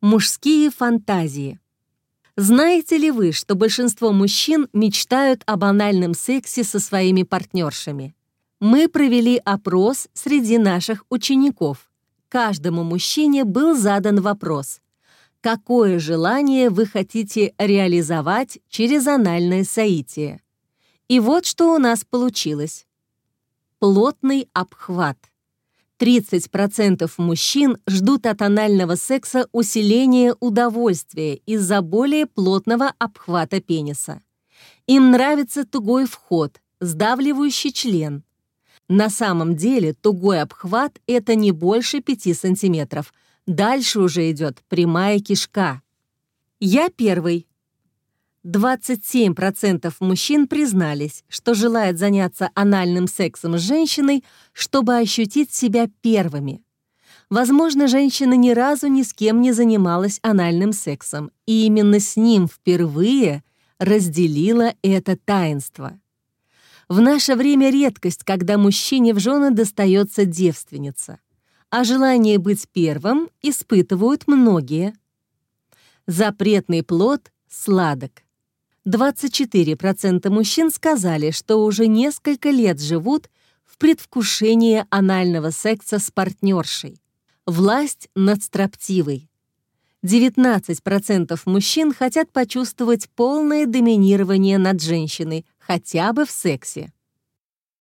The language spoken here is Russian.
Мужские фантазии. Знаете ли вы, что большинство мужчин мечтают об анальном сексе со своими партнершами? Мы провели опрос среди наших учеников. Каждому мужчине был задан вопрос. Какое желание вы хотите реализовать через анальное соитие? И вот что у нас получилось. Плотный обхват. 30% мужчин ждут от анального секса усиления удовольствия из-за более плотного обхвата пениса. Им нравится тугой вход, сдавливающий член. На самом деле тугой обхват — это не больше 5 сантиметров. Дальше уже идет прямая кишка. Я первый. 27% мужчин признались, что желают заняться анальным сексом с женщиной, чтобы ощутить себя первыми. Возможно, женщина ни разу ни с кем не занималась анальным сексом, и именно с ним впервые разделила это таинство. В наше время редкость, когда мужчине в жены достается девственница, а желание быть первым испытывают многие. Запретный плод сладок. 24% мужчин сказали, что уже несколько лет живут в предвкушении анального секса с партнершей. Власть над строптивой. 19% мужчин хотят почувствовать полное доминирование над женщиной, хотя бы в сексе.